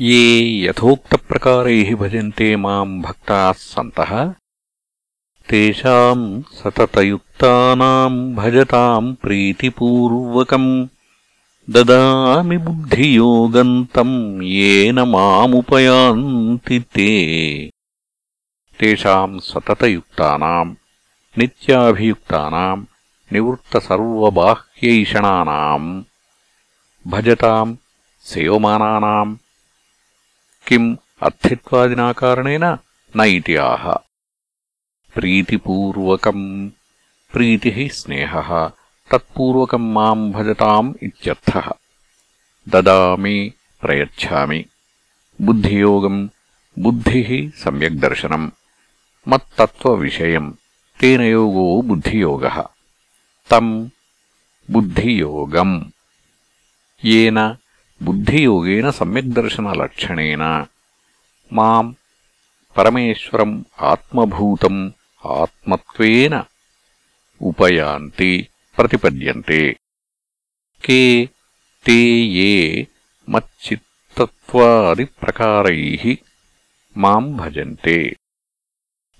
ये యథోక్తప్రకారై భజంతే మాం భక్తాః సంతః తేషాం సతతయుక్తానాం భజతాం ప్రీతిపూర్వకం దదామి బుద్ధియోగం తం ఏన మాముపయాంతి తే తేషాం సతతయుక్తానాం నిత్యాభియుక్తానాం నివృత్తసర్వబాహ్యైషణానాం భజతాం సేవమానానాం किम् अर्थित्वादिना कारणेन न इति आह प्रीतिपूर्वकम् प्रीतिः स्नेहः तत्पूर्वकम् माम् भजताम् इत्यर्थः ददामि प्रयच्छामि बुद्धियोगम् बुद्धिः सम्यग्दर्शनम् मत्तत्त्वविषयम् तेन योगो बुद्धियोगः तम् बुद्धियोगम् येन బుద్ధియోగేన సమ్యగ్దర్శనలక్షణేన మాం పరమేశ్వరం ఆత్మభూతం ఆత్మత్వేన ఉపయాంతి ప్రతిపద్యంతే. కే తే ఏ మచ్చిత్తత్వాది ప్రకారై మాం భజంతే.